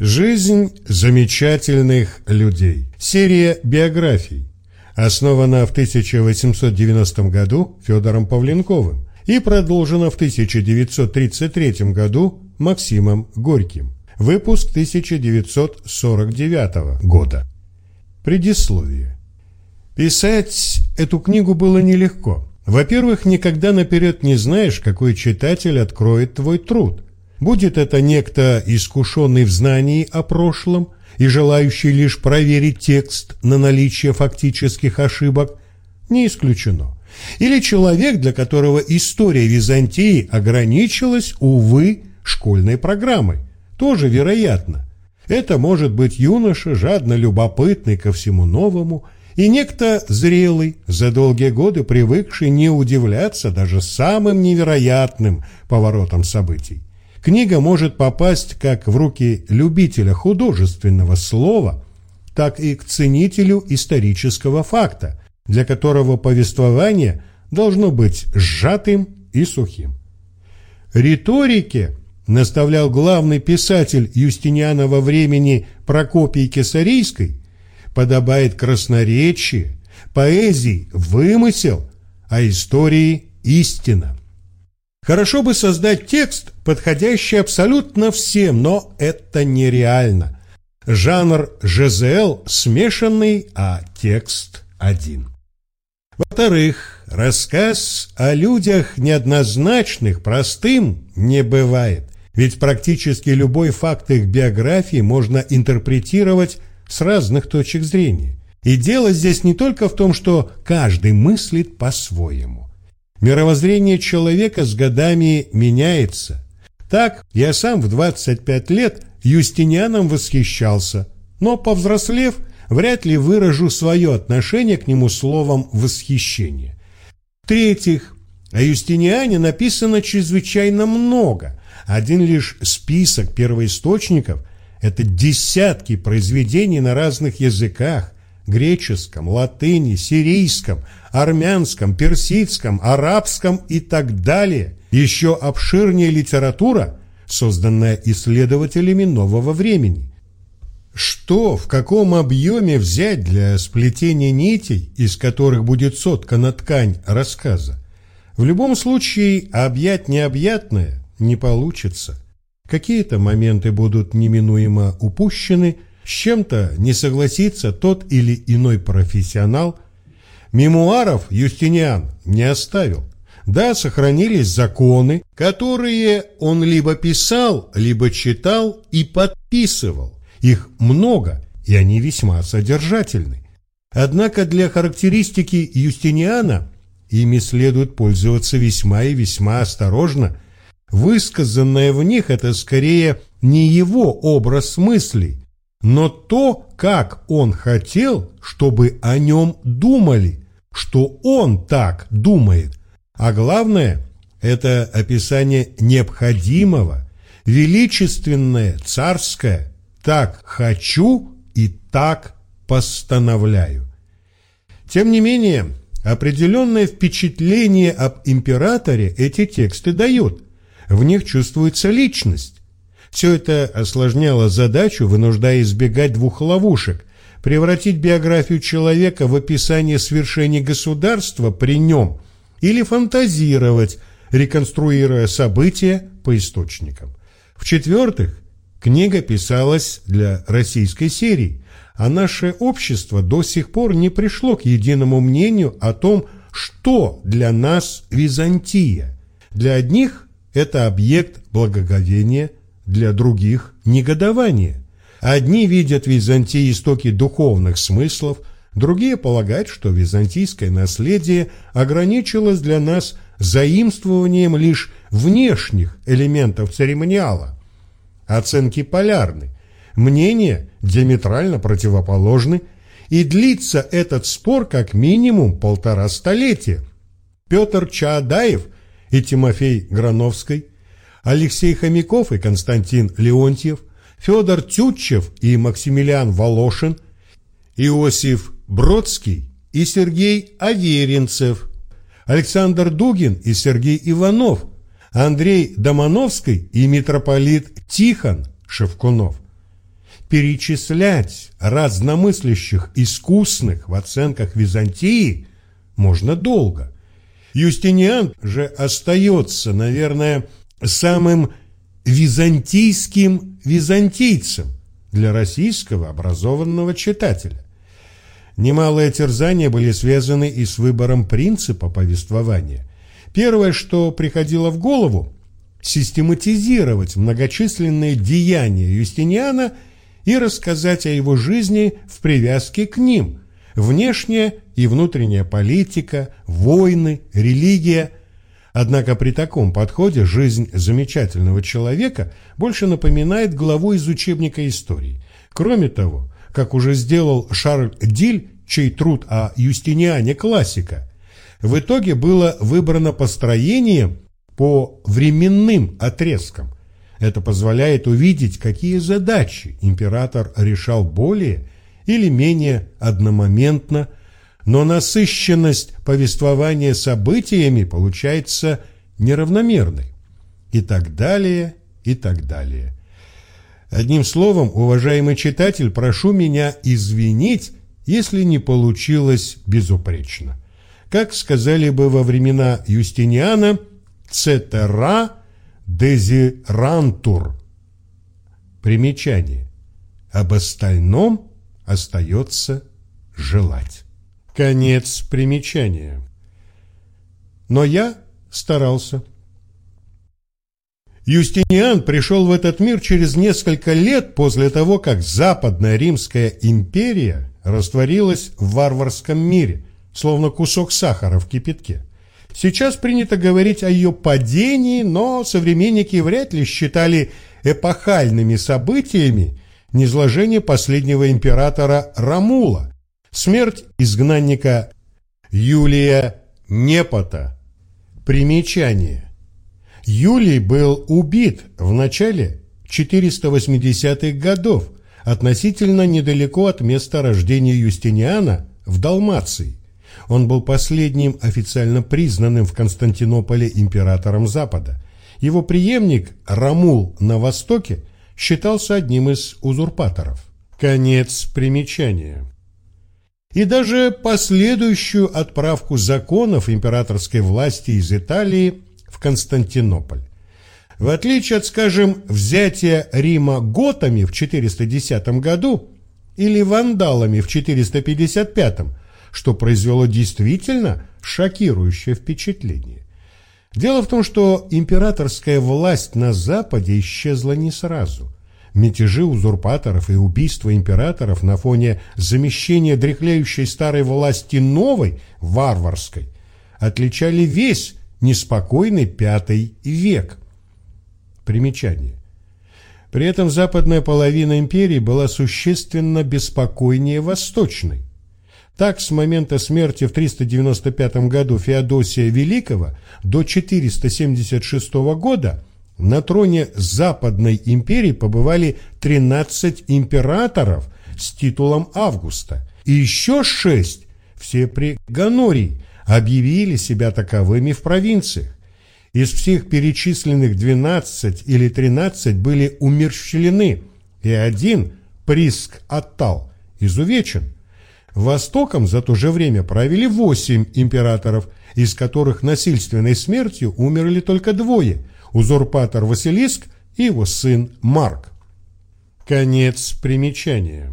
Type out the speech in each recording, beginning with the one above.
Жизнь замечательных людей. Серия биографий. Основана в 1890 году Федором Павленковым и продолжена в 1933 году Максимом Горьким. Выпуск 1949 года. Предисловие. Писать эту книгу было нелегко. Во-первых, никогда наперед не знаешь, какой читатель откроет твой труд – Будет это некто, искушенный в знании о прошлом и желающий лишь проверить текст на наличие фактических ошибок, не исключено. Или человек, для которого история Византии ограничилась, увы, школьной программой, тоже вероятно. Это может быть юноша, жадно любопытный ко всему новому, и некто зрелый, за долгие годы привыкший не удивляться даже самым невероятным поворотам событий. Книга может попасть как в руки любителя художественного слова, так и к ценителю исторического факта, для которого повествование должно быть сжатым и сухим. Риторике, наставлял главный писатель Юстинианова времени Прокопий Кесарийской, подобает красноречие, поэзии вымысел, а истории истина. Хорошо бы создать текст, подходящий абсолютно всем, но это нереально. Жанр ЖЗЛ смешанный, а текст один. Во-вторых, рассказ о людях неоднозначных, простым не бывает. Ведь практически любой факт их биографии можно интерпретировать с разных точек зрения. И дело здесь не только в том, что каждый мыслит по-своему. Мировоззрение человека с годами меняется. Так, я сам в 25 лет Юстинианом восхищался, но, повзрослев, вряд ли выражу свое отношение к нему словом «восхищение». В-третьих, о Юстиниане написано чрезвычайно много. Один лишь список первоисточников – это десятки произведений на разных языках, греческом, латыни, сирийском, армянском, персидском, арабском и так далее. Еще обширнее литература, созданная исследователями нового времени. Что, в каком объеме взять для сплетения нитей, из которых будет соткана ткань рассказа? В любом случае, объять необъятное не получится. Какие-то моменты будут неминуемо упущены – с чем-то не согласится тот или иной профессионал. Мемуаров Юстиниан не оставил. Да, сохранились законы, которые он либо писал, либо читал и подписывал. Их много, и они весьма содержательны. Однако для характеристики Юстиниана ими следует пользоваться весьма и весьма осторожно. Высказанное в них – это скорее не его образ мыслей, но то, как он хотел, чтобы о нем думали, что он так думает. А главное, это описание необходимого, величественное, царское «так хочу и так постановляю». Тем не менее, определенное впечатление об императоре эти тексты дают. В них чувствуется личность, все это осложняло задачу, вынуждая избегать двух ловушек – превратить биографию человека в описание свершений государства при нем или фантазировать, реконструируя события по источникам. В-четвертых, книга писалась для российской серии, а наше общество до сих пор не пришло к единому мнению о том, что для нас Византия. Для одних это объект благоговения – для других – негодование. Одни видят в Византии истоки духовных смыслов, другие полагают, что византийское наследие ограничилось для нас заимствованием лишь внешних элементов церемониала. Оценки полярны, мнения диаметрально противоположны, и длится этот спор как минимум полтора столетия. Петр Чаадаев и Тимофей Грановский Алексей Хомяков и Константин Леонтьев, Федор Тютчев и Максимилиан Волошин, Иосиф Бродский и Сергей Аверинцев, Александр Дугин и Сергей Иванов, Андрей Домановский и митрополит Тихон Шевкунов. перечислять разномыслящих искусных в оценках Византии можно долго. Юстиниан же остается, наверное, самым византийским византийцем для российского образованного читателя. Немалые терзания были связаны и с выбором принципа повествования. Первое, что приходило в голову – систематизировать многочисленные деяния Юстиниана и рассказать о его жизни в привязке к ним – внешняя и внутренняя политика, войны, религия – Однако при таком подходе жизнь замечательного человека больше напоминает главу из учебника истории. Кроме того, как уже сделал Шарль Диль, чей труд о Юстиниане классика, в итоге было выбрано построение по временным отрезкам. Это позволяет увидеть, какие задачи император решал более или менее одномоментно – но насыщенность повествования событиями получается неравномерной. И так далее, и так далее. Одним словом, уважаемый читатель, прошу меня извинить, если не получилось безупречно. Как сказали бы во времена Юстиниана, «цетера дезирантур». Примечание. Об остальном остается желать. Конец примечания. Но я старался. Юстиниан пришел в этот мир через несколько лет после того, как Западная Римская империя растворилась в варварском мире, словно кусок сахара в кипятке. Сейчас принято говорить о ее падении, но современники вряд ли считали эпохальными событиями низложение последнего императора Рамула, Смерть изгнанника Юлия Непота. Примечание. Юлий был убит в начале 480-х годов относительно недалеко от места рождения Юстиниана в Далмации. Он был последним официально признанным в Константинополе императором Запада. Его преемник Рамул на Востоке считался одним из узурпаторов. Конец примечания и даже последующую отправку законов императорской власти из Италии в Константинополь. В отличие от, скажем, взятия Рима готами в 410 году или вандалами в 455, что произвело действительно шокирующее впечатление. Дело в том, что императорская власть на Западе исчезла не сразу – Мятежи узурпаторов и убийства императоров на фоне замещения дряхлеющей старой власти новой, варварской, отличали весь неспокойный пятый век. Примечание. При этом западная половина империи была существенно беспокойнее восточной. Так, с момента смерти в 395 году Феодосия Великого до 476 года на троне Западной империи побывали 13 императоров с титулом Августа, и еще шесть, все при Ганории, объявили себя таковыми в провинциях. Из всех перечисленных 12 или 13 были умерщвлены, и один, Приск Аттал, изувечен. Востоком за то же время правили восемь императоров, из которых насильственной смертью умерли только двое – узурпатор Василиск и его сын Марк. Конец примечания.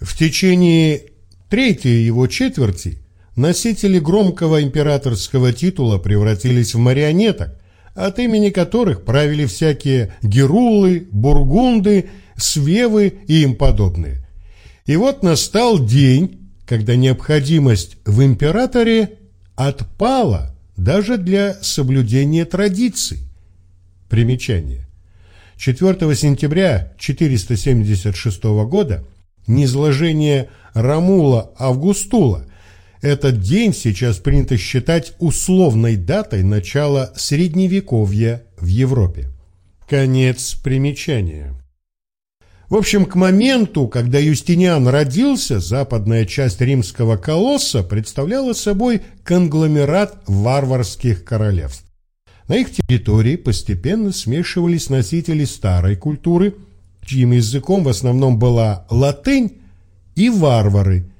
В течение третьей его четверти носители громкого императорского титула превратились в марионеток, от имени которых правили всякие герулы, бургунды, свевы и им подобные. И вот настал день, когда необходимость в императоре отпала даже для соблюдения традиций. Примечание. 4 сентября 476 года низложение Рамула Августула этот день сейчас принято считать условной датой начала Средневековья в Европе. Конец примечания. В общем, к моменту, когда Юстиниан родился, западная часть римского колосса представляла собой конгломерат варварских королевств. На их территории постепенно смешивались носители старой культуры, чьим языком в основном была латынь, и варвары,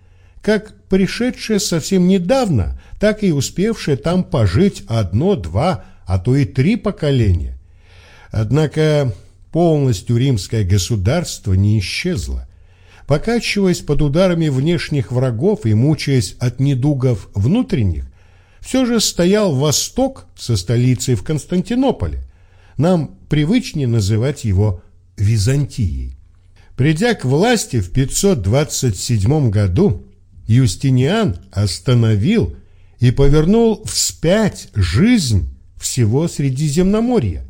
как пришедшие совсем недавно, так и успевшие там пожить одно, два, а то и три поколения. Однако полностью римское государство не исчезло. Покачиваясь под ударами внешних врагов и мучаясь от недугов внутренних, все же стоял Восток со столицей в Константинополе. Нам привычнее называть его Византией. Придя к власти в 527 году, Юстиниан остановил и повернул вспять жизнь всего Средиземноморья.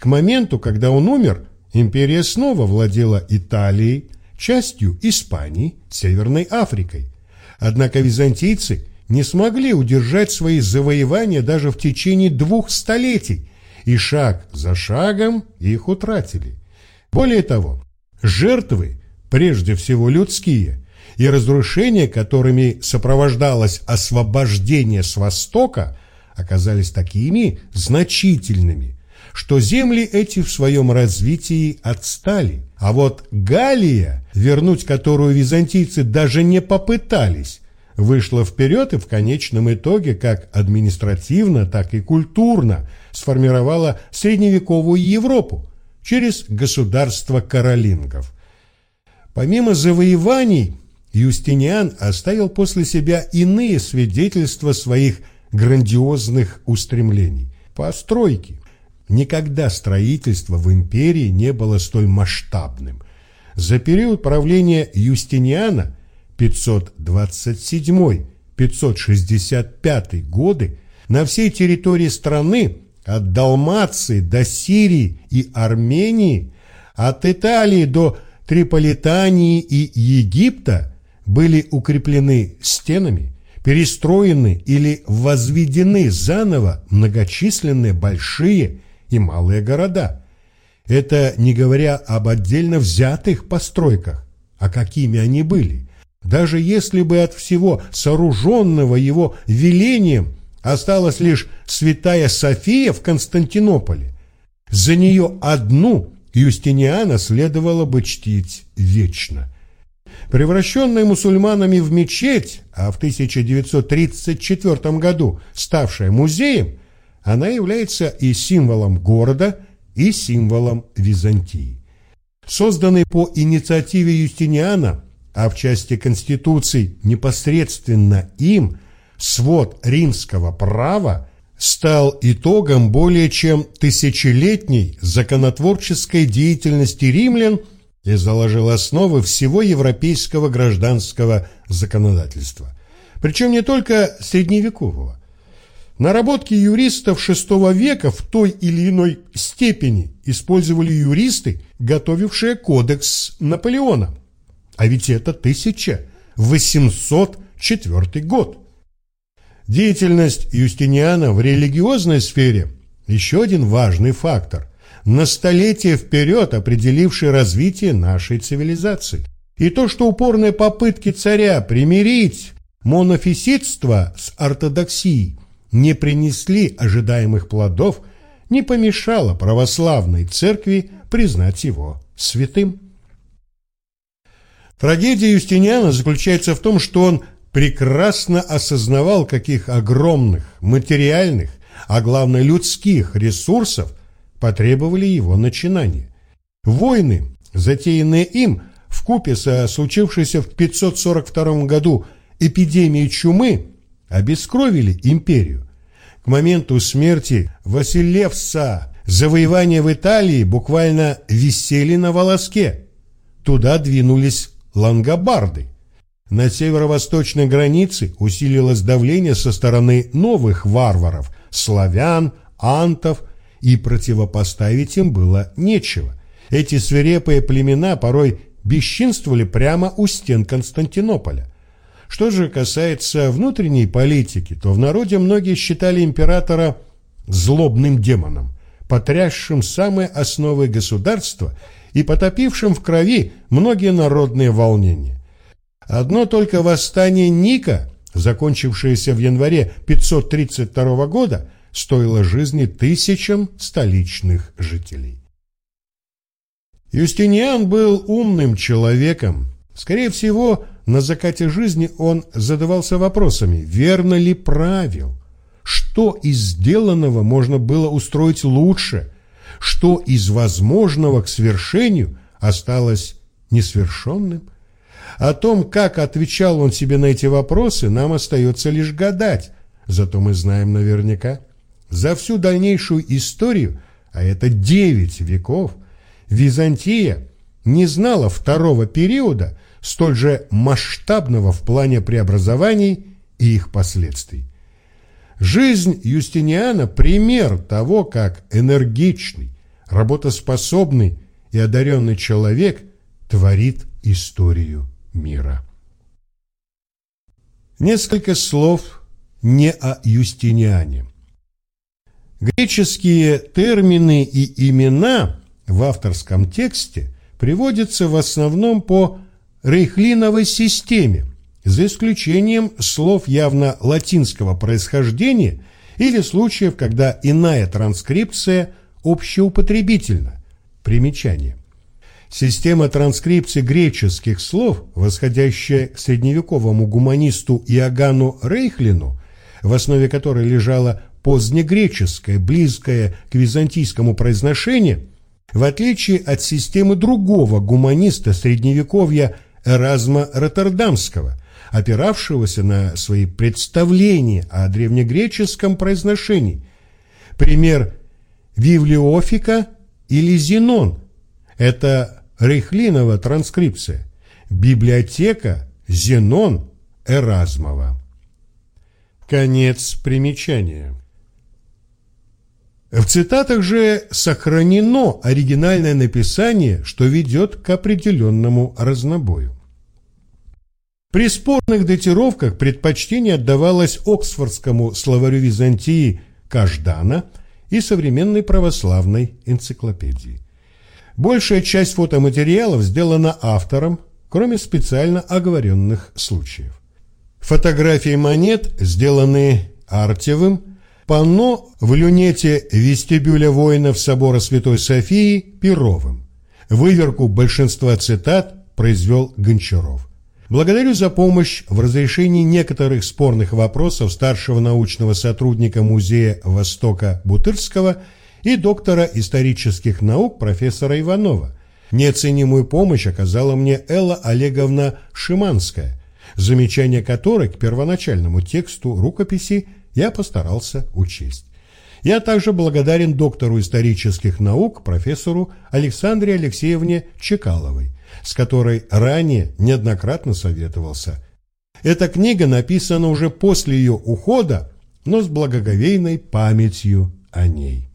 К моменту, когда он умер, империя снова владела Италией, частью Испании, Северной Африкой. Однако византийцы не смогли удержать свои завоевания даже в течение двух столетий, и шаг за шагом их утратили. Более того, жертвы, прежде всего людские, и разрушения, которыми сопровождалось освобождение с Востока, оказались такими значительными, что земли эти в своем развитии отстали. А вот Галия, вернуть которую византийцы даже не попытались, вышла вперед и в конечном итоге как административно, так и культурно сформировала средневековую Европу через государство каролингов. Помимо завоеваний, Юстиниан оставил после себя иные свидетельства своих грандиозных устремлений. Постройки, Никогда строительство в империи не было столь масштабным. За период правления Юстиниана 527-565 годы на всей территории страны от Далмации до Сирии и Армении, от Италии до Триполитании и Египта были укреплены стенами, перестроены или возведены заново многочисленные большие и малые города. Это не говоря об отдельно взятых постройках, а какими они были. Даже если бы от всего сооруженного его велением осталась лишь святая София в Константинополе, за нее одну Юстиниана следовало бы чтить вечно. Превращенная мусульманами в мечеть, а в 1934 году ставшая музеем, она является и символом города, и символом Византии. Созданный по инициативе Юстиниана, а в части Конституции непосредственно им, свод римского права стал итогом более чем тысячелетней законотворческой деятельности римлян и заложил основы всего европейского гражданского законодательства. Причем не только средневекового. Наработки юристов VI века в той или иной степени использовали юристы, готовившие кодекс Наполеона. А ведь это 1804 год. Деятельность Юстиниана в религиозной сфере – еще один важный фактор, на столетие вперед определивший развитие нашей цивилизации. И то, что упорные попытки царя примирить монофиситство с ортодоксией не принесли ожидаемых плодов, не помешало православной церкви признать его святым. Трагедия Юстиниана заключается в том, что он прекрасно осознавал, каких огромных материальных, а главное людских ресурсов потребовали его начинания. Войны, затеянные им в купе со случившейся в 542 году эпидемией чумы, обескровили империю. К моменту смерти Василевса завоевания в Италии буквально висели на волоске. Туда двинулись лангобарды. На северо-восточной границе усилилось давление со стороны новых варваров – славян, антов, и противопоставить им было нечего. Эти свирепые племена порой бесчинствовали прямо у стен Константинополя. Что же касается внутренней политики, то в народе многие считали императора злобным демоном, потрясшим самые основы государства и потопившим в крови многие народные волнения. Одно только восстание Ника, закончившееся в январе 532 года, стоило жизни тысячам столичных жителей. Юстиниан был умным человеком. Скорее всего, на закате жизни он задавался вопросами, верно ли правил, что из сделанного можно было устроить лучше, что из возможного к свершению осталось несвершенным. О том, как отвечал он себе на эти вопросы, нам остается лишь гадать, зато мы знаем наверняка. За всю дальнейшую историю, а это девять веков, Византия не знала второго периода, столь же масштабного в плане преобразований и их последствий. Жизнь Юстиниана – пример того, как энергичный, работоспособный и одаренный человек творит историю мира. Несколько слов не о Юстиниане. Греческие термины и имена в авторском тексте приводятся в основном по рейхлиновой системе, за исключением слов явно латинского происхождения или случаев, когда иная транскрипция общеупотребительна. Примечание. Система транскрипции греческих слов, восходящая к средневековому гуманисту Иоганну Рейхлину, в основе которой лежало позднегреческое, близкое к византийскому произношение, в отличие от системы другого гуманиста средневековья Эразма Роттердамского, опиравшегося на свои представления о древнегреческом произношении. Пример Вивлеофика или Зенон – это Рейхлинова транскрипция. Библиотека Зенон Эразмова. Конец примечания. В цитатах же сохранено оригинальное написание, что ведет к определенному разнобою. При спорных датировках предпочтение отдавалось Оксфордскому словарю Византии Каждана и современной православной энциклопедии. Большая часть фотоматериалов сделана автором, кроме специально оговоренных случаев. Фотографии монет сделаны Артевым, панно в люнете вестибюля воинов собора Святой Софии Перовым. Выверку большинства цитат произвел Гончаров. Благодарю за помощь в разрешении некоторых спорных вопросов старшего научного сотрудника Музея Востока Бутырского – и доктора исторических наук профессора Иванова. Неоценимую помощь оказала мне Элла Олеговна Шиманская, замечание которой к первоначальному тексту рукописи я постарался учесть. Я также благодарен доктору исторических наук профессору Александре Алексеевне Чекаловой, с которой ранее неоднократно советовался. Эта книга написана уже после ее ухода, но с благоговейной памятью о ней.